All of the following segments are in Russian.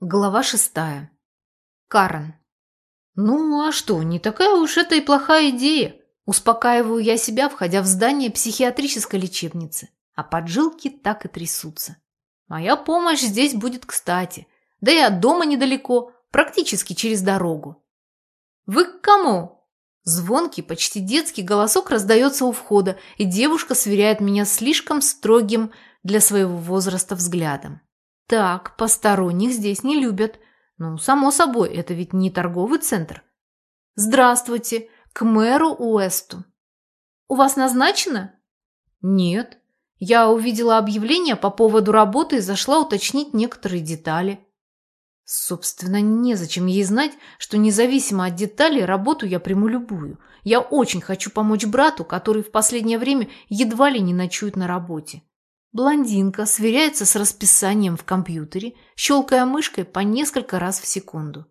Глава шестая. Карен. Ну, а что, не такая уж это и плохая идея. Успокаиваю я себя, входя в здание психиатрической лечебницы. А поджилки так и трясутся. Моя помощь здесь будет кстати. Да и от дома недалеко, практически через дорогу. «Вы к кому?» Звонкий, почти детский голосок раздается у входа, и девушка сверяет меня слишком строгим для своего возраста взглядом. Так, посторонних здесь не любят. Ну, само собой, это ведь не торговый центр. Здравствуйте, к мэру Уэсту. У вас назначено? Нет. Я увидела объявление по поводу работы и зашла уточнить некоторые детали. Собственно, незачем ей знать, что независимо от деталей работу я приму любую. Я очень хочу помочь брату, который в последнее время едва ли не ночует на работе. Блондинка сверяется с расписанием в компьютере, щелкая мышкой по несколько раз в секунду.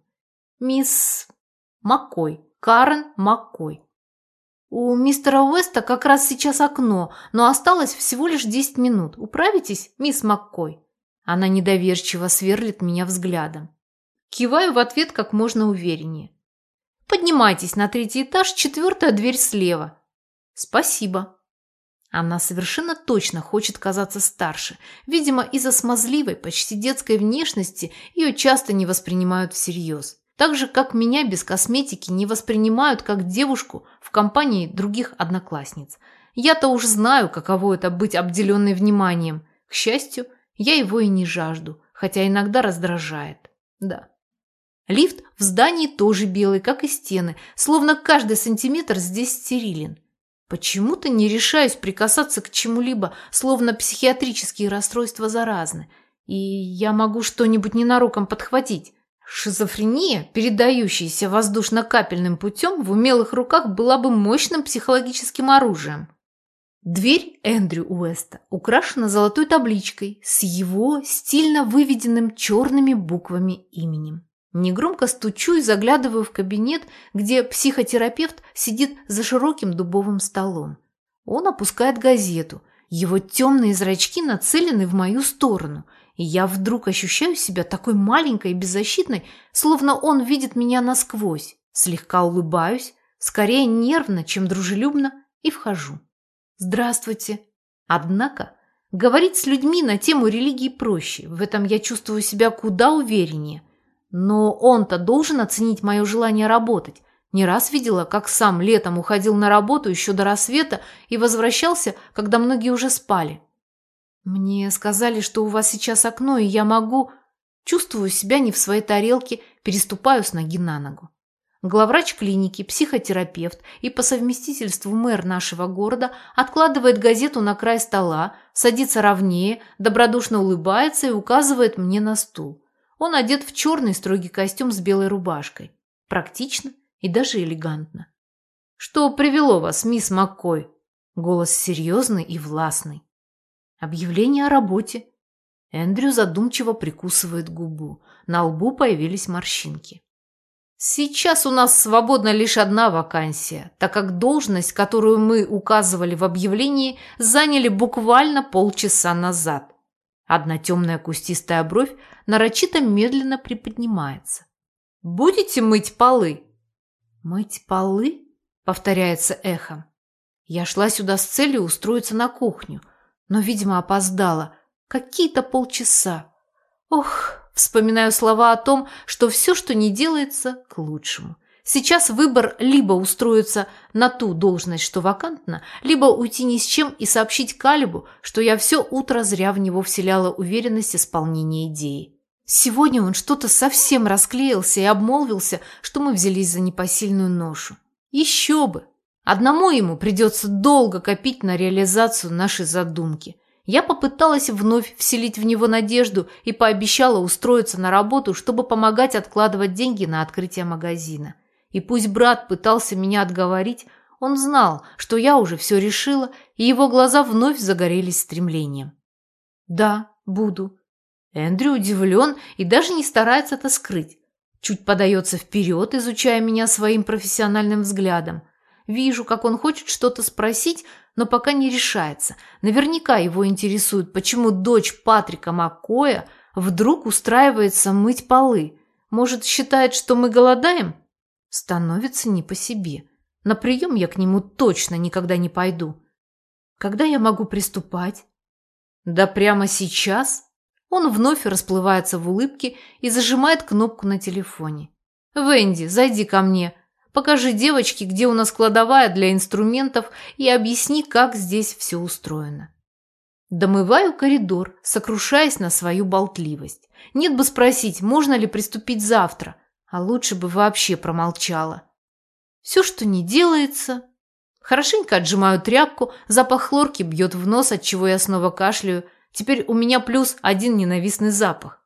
«Мисс Маккой, Карен Маккой». «У мистера Уэста как раз сейчас окно, но осталось всего лишь 10 минут. Управитесь, мисс Маккой?» Она недоверчиво сверлит меня взглядом. Киваю в ответ как можно увереннее. «Поднимайтесь на третий этаж, четвертая дверь слева». «Спасибо», она совершенно точно хочет казаться старше. Видимо, из-за смазливой, почти детской внешности ее часто не воспринимают всерьез. Так же, как меня без косметики не воспринимают как девушку в компании других одноклассниц. Я-то уж знаю, каково это быть обделенной вниманием. К счастью, я его и не жажду, хотя иногда раздражает. Да. Лифт в здании тоже белый, как и стены, словно каждый сантиметр здесь стерилен. Почему-то не решаюсь прикасаться к чему-либо, словно психиатрические расстройства заразны, и я могу что-нибудь ненароком подхватить. Шизофрения, передающаяся воздушно-капельным путем, в умелых руках была бы мощным психологическим оружием. Дверь Эндрю Уэста украшена золотой табличкой с его стильно выведенным черными буквами именем. Негромко стучу и заглядываю в кабинет, где психотерапевт сидит за широким дубовым столом. Он опускает газету. Его темные зрачки нацелены в мою сторону, и я вдруг ощущаю себя такой маленькой и беззащитной, словно он видит меня насквозь. Слегка улыбаюсь, скорее нервно, чем дружелюбно, и вхожу. «Здравствуйте!» Однако говорить с людьми на тему религии проще, в этом я чувствую себя куда увереннее – но он-то должен оценить мое желание работать. Не раз видела, как сам летом уходил на работу еще до рассвета и возвращался, когда многие уже спали. Мне сказали, что у вас сейчас окно, и я могу... Чувствую себя не в своей тарелке, переступаю с ноги на ногу. Главврач клиники, психотерапевт и по совместительству мэр нашего города откладывает газету на край стола, садится ровнее, добродушно улыбается и указывает мне на стул. Он одет в черный строгий костюм с белой рубашкой. Практично и даже элегантно. «Что привело вас, мисс Маккой?» Голос серьезный и властный. «Объявление о работе». Эндрю задумчиво прикусывает губу. На лбу появились морщинки. Сейчас у нас свободна лишь одна вакансия, так как должность, которую мы указывали в объявлении, заняли буквально полчаса назад. Одна темная кустистая бровь нарочито медленно приподнимается. «Будете мыть полы?» «Мыть полы?» — повторяется эхом. Я шла сюда с целью устроиться на кухню, но, видимо, опоздала. Какие-то полчаса. Ох, вспоминаю слова о том, что все, что не делается, к лучшему. Сейчас выбор либо устроиться на ту должность, что вакантна, либо уйти ни с чем и сообщить Калибу, что я все утро зря в него вселяла уверенность исполнения идеи. Сегодня он что-то совсем расклеился и обмолвился, что мы взялись за непосильную ношу. Еще бы! Одному ему придется долго копить на реализацию нашей задумки. Я попыталась вновь вселить в него надежду и пообещала устроиться на работу, чтобы помогать откладывать деньги на открытие магазина. И пусть брат пытался меня отговорить, он знал, что я уже все решила, и его глаза вновь загорелись стремлением. «Да, буду». Эндрю удивлен и даже не старается это скрыть. Чуть подается вперед, изучая меня своим профессиональным взглядом. Вижу, как он хочет что-то спросить, но пока не решается. Наверняка его интересует, почему дочь Патрика Маккоя Вдруг устраивается мыть полы. Может, считает, что мы голодаем? Становится не по себе. На прием я к нему точно никогда не пойду. Когда я могу приступать? Да прямо сейчас? Он вновь расплывается в улыбке и зажимает кнопку на телефоне. «Венди, зайди ко мне. Покажи девочке, где у нас кладовая для инструментов и объясни, как здесь все устроено». Домываю коридор, сокрушаясь на свою болтливость. Нет бы спросить, можно ли приступить завтра, а лучше бы вообще промолчала. Все, что не делается... Хорошенько отжимаю тряпку, запах хлорки бьет в нос, от чего я снова кашляю. Теперь у меня плюс один ненавистный запах.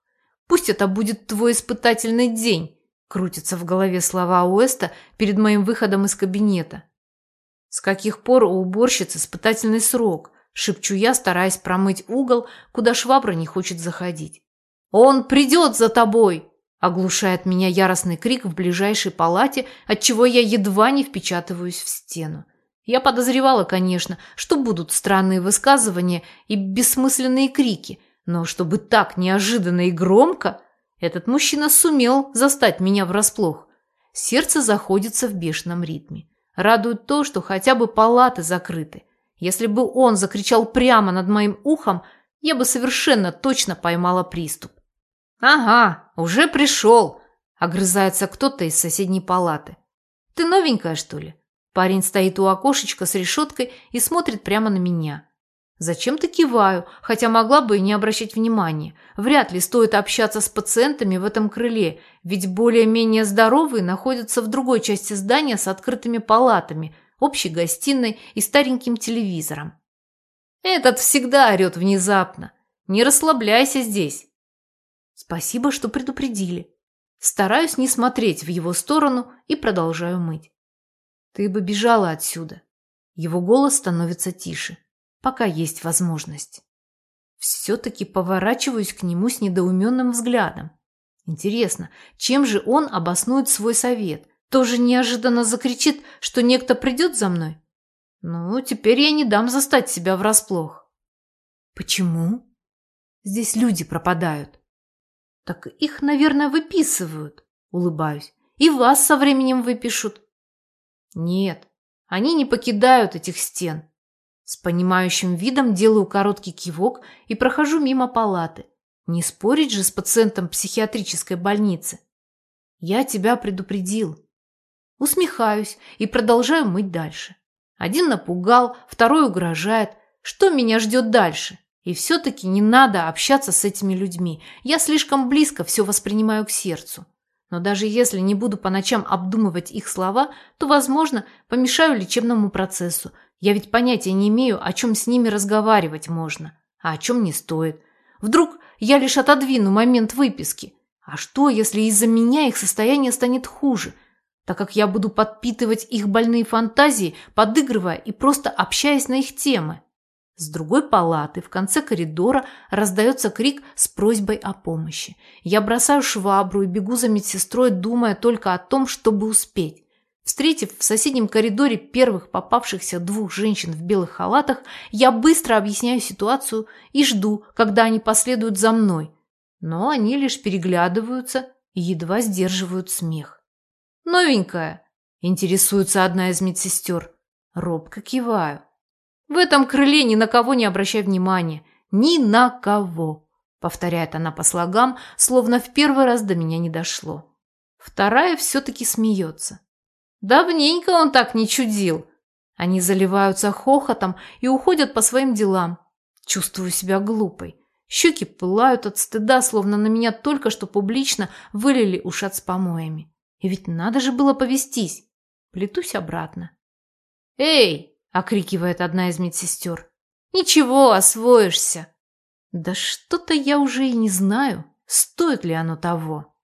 Пусть это будет твой испытательный день, крутятся в голове слова Уэста перед моим выходом из кабинета. С каких пор у уборщицы испытательный срок – шепчу я, стараясь промыть угол, куда швабра не хочет заходить. «Он придет за тобой!» Оглушает меня яростный крик в ближайшей палате, отчего я едва не впечатываюсь в стену. Я подозревала, конечно, что будут странные высказывания и бессмысленные крики, но чтобы так неожиданно и громко, этот мужчина сумел застать меня врасплох. Сердце заходится в бешеном ритме. Радует то, что хотя бы палаты закрыты. Если бы он закричал прямо над моим ухом, я бы совершенно точно поймала приступ. «Ага, уже пришел!» – огрызается кто-то из соседней палаты. «Ты новенькая, что ли?» Парень стоит у окошечка с решеткой и смотрит прямо на меня. Зачем-то киваю, хотя могла бы и не обращать внимания. Вряд ли стоит общаться с пациентами в этом крыле, ведь более-менее здоровые находятся в другой части здания с открытыми палатами – общей гостиной и стареньким телевизором. Этот всегда орет внезапно. Не расслабляйся здесь. Спасибо, что предупредили. Стараюсь не смотреть в его сторону и продолжаю мыть. Ты бы бежала отсюда. Его голос становится тише, пока есть возможность. Все-таки поворачиваюсь к нему с недоуменным взглядом. Интересно, чем же он обоснует свой совет? тоже неожиданно закричит, что некто придет за мной? Ну, теперь я не дам застать себя врасплох. Почему? Здесь люди пропадают. Так их, наверное, выписывают, улыбаюсь. И вас со временем выпишут. Нет, они не покидают этих стен. С понимающим видом делаю короткий кивок и прохожу мимо палаты. Не спорить же с пациентом психиатрической больницы. Я тебя предупредил. Усмехаюсь и продолжаю мыть дальше. Один напугал, второй угрожает. Что меня ждет дальше? И все-таки не надо общаться с этими людьми. Я слишком близко все воспринимаю к сердцу. Но даже если не буду по ночам обдумывать их слова, то, возможно, помешаю лечебному процессу. Я ведь понятия не имею, о чем с ними разговаривать можно, а о чем не стоит. Вдруг я лишь отодвину момент выписки. А что, если из-за меня их состояние станет хуже – так как я буду подпитывать их больные фантазии, подыгрывая и просто общаясь на их темы. С другой палаты в конце коридора раздается крик с просьбой о помощи. Я бросаю швабру и бегу за медсестрой, думая только о том, чтобы успеть. Встретив в соседнем коридоре первых попавшихся двух женщин в белых халатах, я быстро объясняю ситуацию и жду, когда они последуют за мной. Но они лишь переглядываются и едва сдерживают смех. «Новенькая?» – интересуется одна из медсестер. Робко киваю. «В этом крыле ни на кого не обращай внимания. Ни на кого!» – повторяет она по слогам, словно в первый раз до меня не дошло. Вторая все-таки смеется. «Давненько он так не чудил!» Они заливаются хохотом и уходят по своим делам. Чувствую себя глупой. Щеки пылают от стыда, словно на меня только что публично вылили ушат с помоями. И ведь надо же было повестись. Плетусь обратно. «Эй!» – окрикивает одна из медсестер. «Ничего, освоишься!» Да что-то я уже и не знаю, стоит ли оно того.